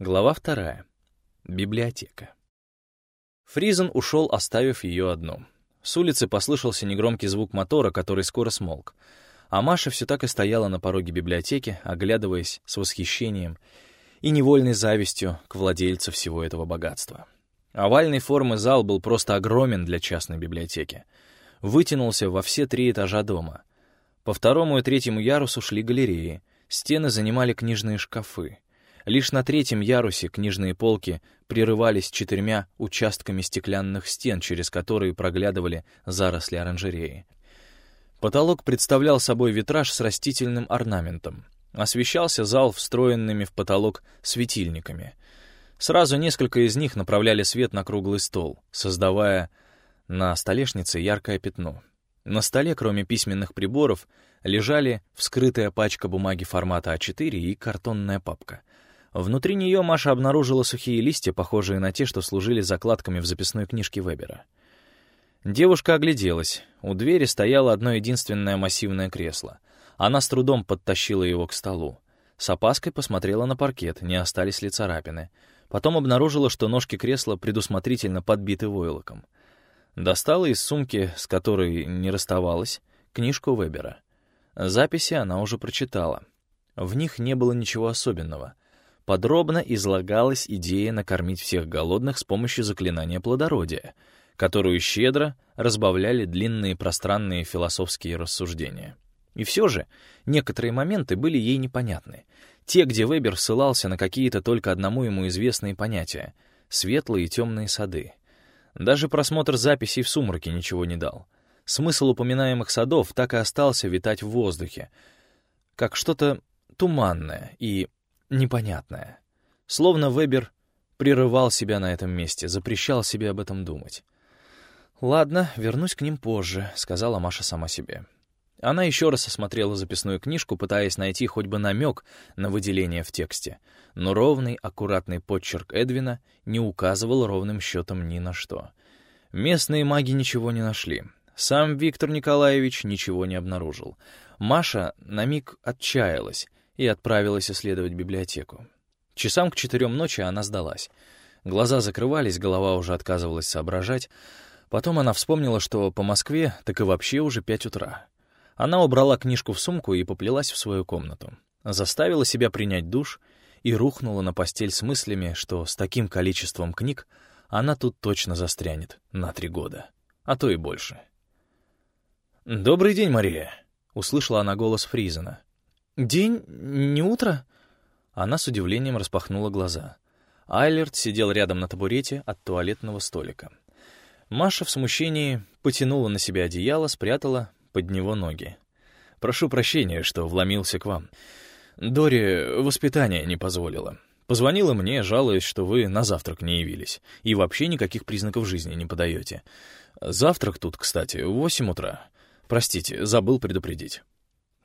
Глава вторая. Библиотека. Фризен ушел, оставив ее одну. С улицы послышался негромкий звук мотора, который скоро смолк. А Маша все так и стояла на пороге библиотеки, оглядываясь с восхищением и невольной завистью к владельцу всего этого богатства. Овальной формы зал был просто огромен для частной библиотеки. Вытянулся во все три этажа дома. По второму и третьему ярусу шли галереи, стены занимали книжные шкафы. Лишь на третьем ярусе книжные полки прерывались четырьмя участками стеклянных стен, через которые проглядывали заросли оранжереи. Потолок представлял собой витраж с растительным орнаментом. Освещался зал встроенными в потолок светильниками. Сразу несколько из них направляли свет на круглый стол, создавая на столешнице яркое пятно. На столе, кроме письменных приборов, лежали вскрытая пачка бумаги формата А4 и картонная папка. Внутри нее Маша обнаружила сухие листья, похожие на те, что служили закладками в записной книжке Вебера. Девушка огляделась. У двери стояло одно единственное массивное кресло. Она с трудом подтащила его к столу. С опаской посмотрела на паркет, не остались ли царапины. Потом обнаружила, что ножки кресла предусмотрительно подбиты войлоком. Достала из сумки, с которой не расставалась, книжку Вебера. Записи она уже прочитала. В них не было ничего особенного — подробно излагалась идея накормить всех голодных с помощью заклинания плодородия, которую щедро разбавляли длинные пространные философские рассуждения. И все же некоторые моменты были ей непонятны. Те, где Вебер ссылался на какие-то только одному ему известные понятия — светлые и темные сады. Даже просмотр записей в сумраке ничего не дал. Смысл упоминаемых садов так и остался витать в воздухе, как что-то туманное и непонятное. Словно Вебер прерывал себя на этом месте, запрещал себе об этом думать. «Ладно, вернусь к ним позже», — сказала Маша сама себе. Она еще раз осмотрела записную книжку, пытаясь найти хоть бы намек на выделение в тексте, но ровный, аккуратный подчерк Эдвина не указывал ровным счетом ни на что. Местные маги ничего не нашли. Сам Виктор Николаевич ничего не обнаружил. Маша на миг отчаялась и отправилась исследовать библиотеку. Часам к четырем ночи она сдалась. Глаза закрывались, голова уже отказывалась соображать. Потом она вспомнила, что по Москве так и вообще уже пять утра. Она убрала книжку в сумку и поплелась в свою комнату. Заставила себя принять душ и рухнула на постель с мыслями, что с таким количеством книг она тут точно застрянет на три года, а то и больше. «Добрый день, Мария!» — услышала она голос Фризена. «День? Не утро?» Она с удивлением распахнула глаза. Айлерт сидел рядом на табурете от туалетного столика. Маша в смущении потянула на себя одеяло, спрятала под него ноги. «Прошу прощения, что вломился к вам. Дори воспитание не позволило. Позвонила мне, жалуясь, что вы на завтрак не явились и вообще никаких признаков жизни не подаете. Завтрак тут, кстати, в восемь утра. Простите, забыл предупредить».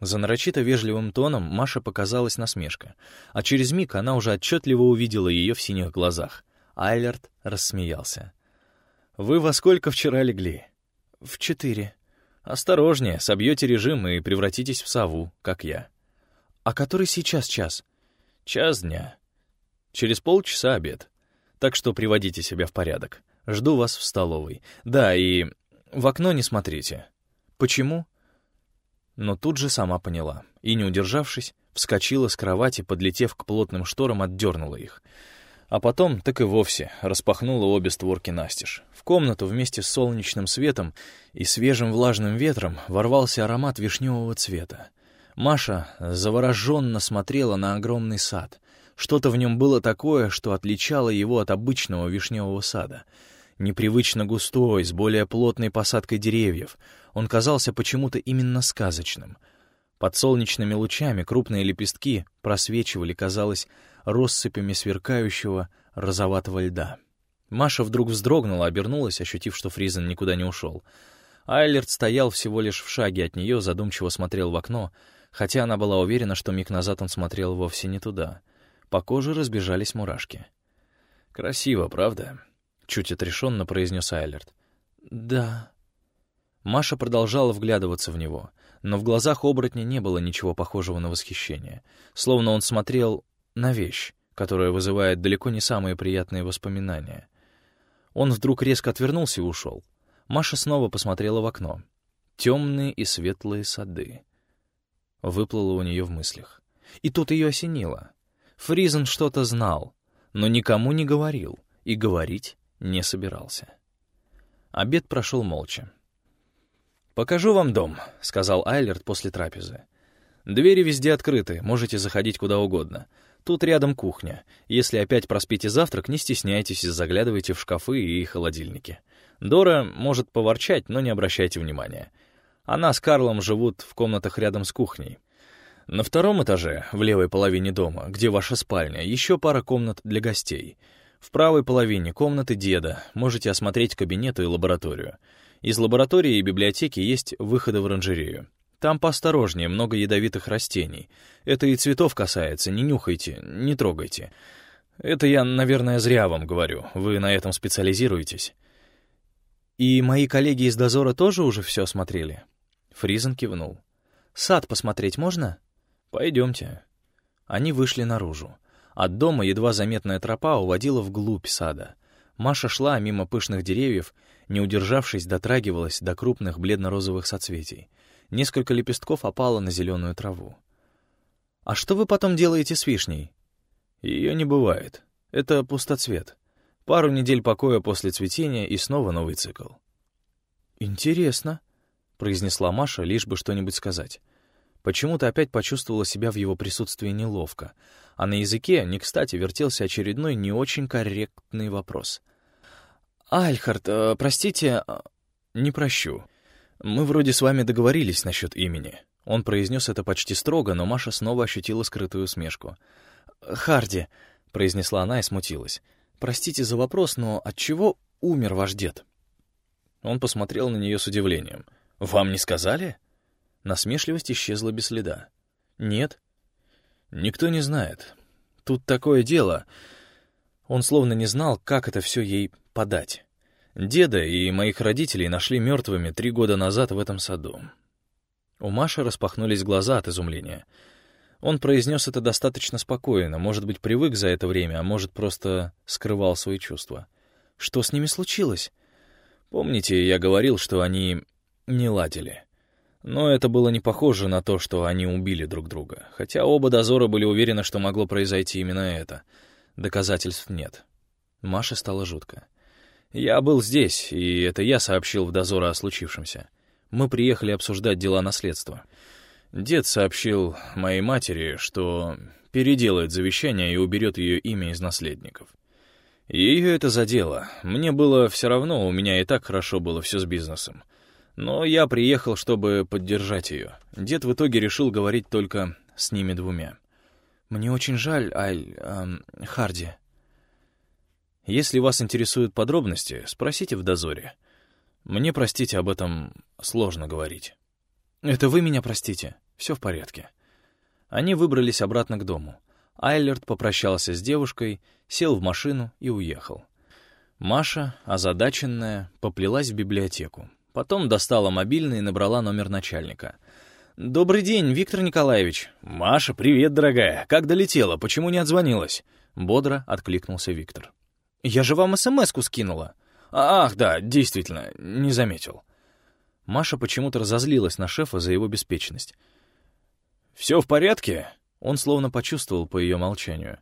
За нарочито вежливым тоном Маша показалась насмешка, а через миг она уже отчетливо увидела ее в синих глазах. Айлерт рассмеялся. «Вы во сколько вчера легли?» «В четыре». «Осторожнее, собьете режим и превратитесь в сову, как я». «А который сейчас час?» «Час дня. Через полчаса обед. Так что приводите себя в порядок. Жду вас в столовой. Да, и в окно не смотрите». «Почему?» Но тут же сама поняла и, не удержавшись, вскочила с кровати, подлетев к плотным шторам, отдернула их. А потом так и вовсе распахнула обе створки настежь. В комнату вместе с солнечным светом и свежим влажным ветром ворвался аромат вишневого цвета. Маша завороженно смотрела на огромный сад. Что-то в нем было такое, что отличало его от обычного вишневого сада — непривычно густой, с более плотной посадкой деревьев. Он казался почему-то именно сказочным. Под солнечными лучами крупные лепестки просвечивали, казалось, россыпями сверкающего розоватого льда. Маша вдруг вздрогнула, обернулась, ощутив, что Фризен никуда не ушел. Айлерт стоял всего лишь в шаге от нее, задумчиво смотрел в окно, хотя она была уверена, что миг назад он смотрел вовсе не туда. По коже разбежались мурашки. «Красиво, правда?» — чуть отрешенно произнес Айлерт. «Да». Маша продолжала вглядываться в него, но в глазах оборотня не было ничего похожего на восхищение, словно он смотрел на вещь, которая вызывает далеко не самые приятные воспоминания. Он вдруг резко отвернулся и ушел. Маша снова посмотрела в окно. Темные и светлые сады. Выплыло у нее в мыслях. И тут ее осенило. Фризен что-то знал, но никому не говорил и говорить не собирался. Обед прошел молча. «Покажу вам дом», — сказал Айлерт после трапезы. «Двери везде открыты, можете заходить куда угодно. Тут рядом кухня. Если опять проспите завтрак, не стесняйтесь и заглядывайте в шкафы и холодильники. Дора может поворчать, но не обращайте внимания. Она с Карлом живут в комнатах рядом с кухней. На втором этаже, в левой половине дома, где ваша спальня, еще пара комнат для гостей. В правой половине комнаты деда, можете осмотреть кабинеты и лабораторию. Из лаборатории и библиотеки есть выходы в оранжерею. Там поосторожнее, много ядовитых растений. Это и цветов касается, не нюхайте, не трогайте. Это я, наверное, зря вам говорю, вы на этом специализируетесь. И мои коллеги из дозора тоже уже все осмотрели? Фризен кивнул. «Сад посмотреть можно?» «Пойдемте». Они вышли наружу. От дома едва заметная тропа уводила вглубь сада. Маша шла мимо пышных деревьев, не удержавшись, дотрагивалась до крупных бледно-розовых соцветий. Несколько лепестков опало на зеленую траву. «А что вы потом делаете с вишней?» «Ее не бывает. Это пустоцвет. Пару недель покоя после цветения и снова новый цикл». «Интересно», — произнесла Маша, лишь бы что-нибудь сказать. Почему-то опять почувствовала себя в его присутствии неловко, а на языке, не кстати, вертелся очередной не очень корректный вопрос. «Альхард, э, простите...» э, «Не прощу. «Мы вроде с вами договорились насчет имени». Он произнес это почти строго, но Маша снова ощутила скрытую усмешку. «Харди», — произнесла она и смутилась. «Простите за вопрос, но от чего умер ваш дед?» Он посмотрел на нее с удивлением. «Вам не сказали?» Насмешливость исчезла без следа. «Нет». «Никто не знает. Тут такое дело...» Он словно не знал, как это все ей подать. Деда и моих родителей нашли мертвыми три года назад в этом саду. У Маши распахнулись глаза от изумления. Он произнес это достаточно спокойно, может быть, привык за это время, а может, просто скрывал свои чувства. Что с ними случилось? Помните, я говорил, что они не ладили. Но это было не похоже на то, что они убили друг друга, хотя оба дозора были уверены, что могло произойти именно это. Доказательств нет. Маше стало жутко. Я был здесь, и это я сообщил в дозор о случившемся. Мы приехали обсуждать дела наследства. Дед сообщил моей матери, что переделает завещание и уберет ее имя из наследников. Ее это задело. Мне было все равно, у меня и так хорошо было все с бизнесом. Но я приехал, чтобы поддержать ее. Дед в итоге решил говорить только с ними двумя. «Мне очень жаль, Аль... Эм, Харди», если вас интересуют подробности, спросите в дозоре. Мне, простите, об этом сложно говорить. Это вы меня простите. Все в порядке. Они выбрались обратно к дому. Айлерт попрощался с девушкой, сел в машину и уехал. Маша, озадаченная, поплелась в библиотеку. Потом достала мобильный и набрала номер начальника. «Добрый день, Виктор Николаевич». «Маша, привет, дорогая. Как долетела? Почему не отзвонилась?» Бодро откликнулся Виктор. «Я же вам СМС-ку скинула». «Ах, да, действительно, не заметил». Маша почему-то разозлилась на шефа за его беспечность. «Все в порядке?» Он словно почувствовал по ее молчанию.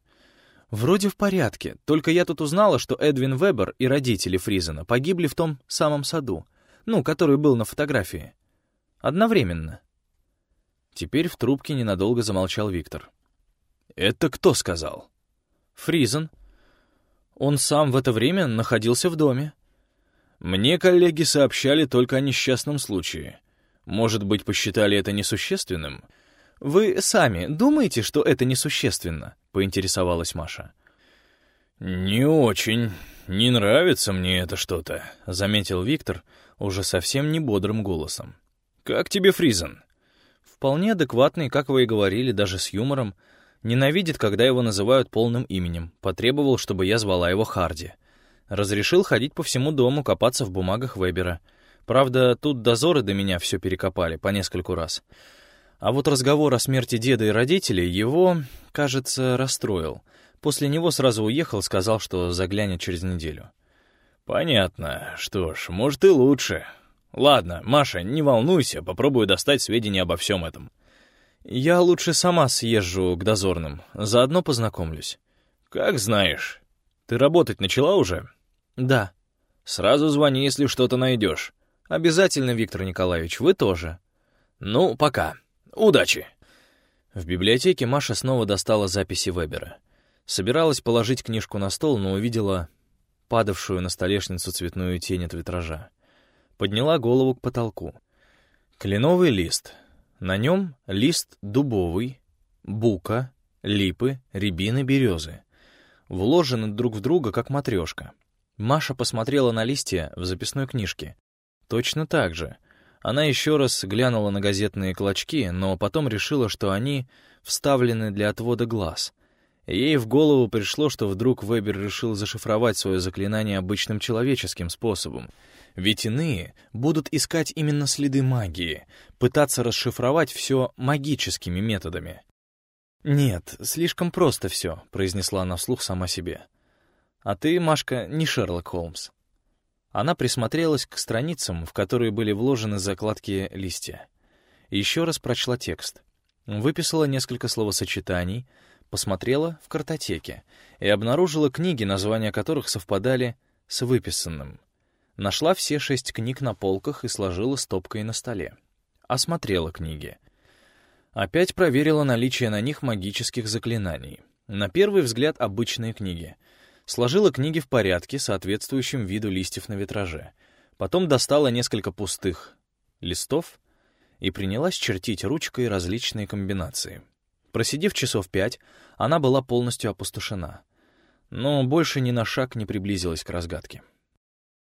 «Вроде в порядке, только я тут узнала, что Эдвин Вебер и родители Фризена погибли в том самом саду, ну, который был на фотографии. Одновременно». Теперь в трубке ненадолго замолчал Виктор. «Это кто сказал?» «Фризен», он сам в это время находился в доме. Мне коллеги сообщали только о несчастном случае. Может быть, посчитали это несущественным? Вы сами думаете, что это несущественно? Поинтересовалась Маша. Не очень. Не нравится мне это что-то, заметил Виктор уже совсем не бодрым голосом. Как тебе Фризен? Вполне адекватный, как вы и говорили, даже с юмором. Ненавидит, когда его называют полным именем. Потребовал, чтобы я звала его Харди. Разрешил ходить по всему дому, копаться в бумагах Вебера. Правда, тут дозоры до меня все перекопали по нескольку раз. А вот разговор о смерти деда и родителей его, кажется, расстроил. После него сразу уехал, сказал, что заглянет через неделю. «Понятно. Что ж, может и лучше. Ладно, Маша, не волнуйся, попробую достать сведения обо всем этом». «Я лучше сама съезжу к дозорным, заодно познакомлюсь». «Как знаешь. Ты работать начала уже?» «Да». «Сразу звони, если что-то найдешь». «Обязательно, Виктор Николаевич, вы тоже». «Ну, пока. Удачи». В библиотеке Маша снова достала записи Вебера. Собиралась положить книжку на стол, но увидела падавшую на столешницу цветную тень от витража. Подняла голову к потолку. Кленовый лист. На нем лист дубовый, бука, липы, рябины, березы. Вложены друг в друга, как матрешка. Маша посмотрела на листья в записной книжке. Точно так же. Она еще раз глянула на газетные клочки, но потом решила, что они вставлены для отвода глаз — Ей в голову пришло, что вдруг Вебер решил зашифровать свое заклинание обычным человеческим способом. Ведь иные будут искать именно следы магии, пытаться расшифровать все магическими методами. «Нет, слишком просто все», — произнесла она вслух сама себе. «А ты, Машка, не Шерлок Холмс». Она присмотрелась к страницам, в которые были вложены закладки листья. Еще раз прочла текст. Выписала несколько словосочетаний — посмотрела в картотеке и обнаружила книги, названия которых совпадали с выписанным. Нашла все шесть книг на полках и сложила стопкой на столе. Осмотрела книги. Опять проверила наличие на них магических заклинаний. На первый взгляд обычные книги. Сложила книги в порядке, соответствующем виду листьев на витраже. Потом достала несколько пустых листов и принялась чертить ручкой различные комбинации. Просидев часов пять, она была полностью опустошена. Но больше ни на шаг не приблизилась к разгадке.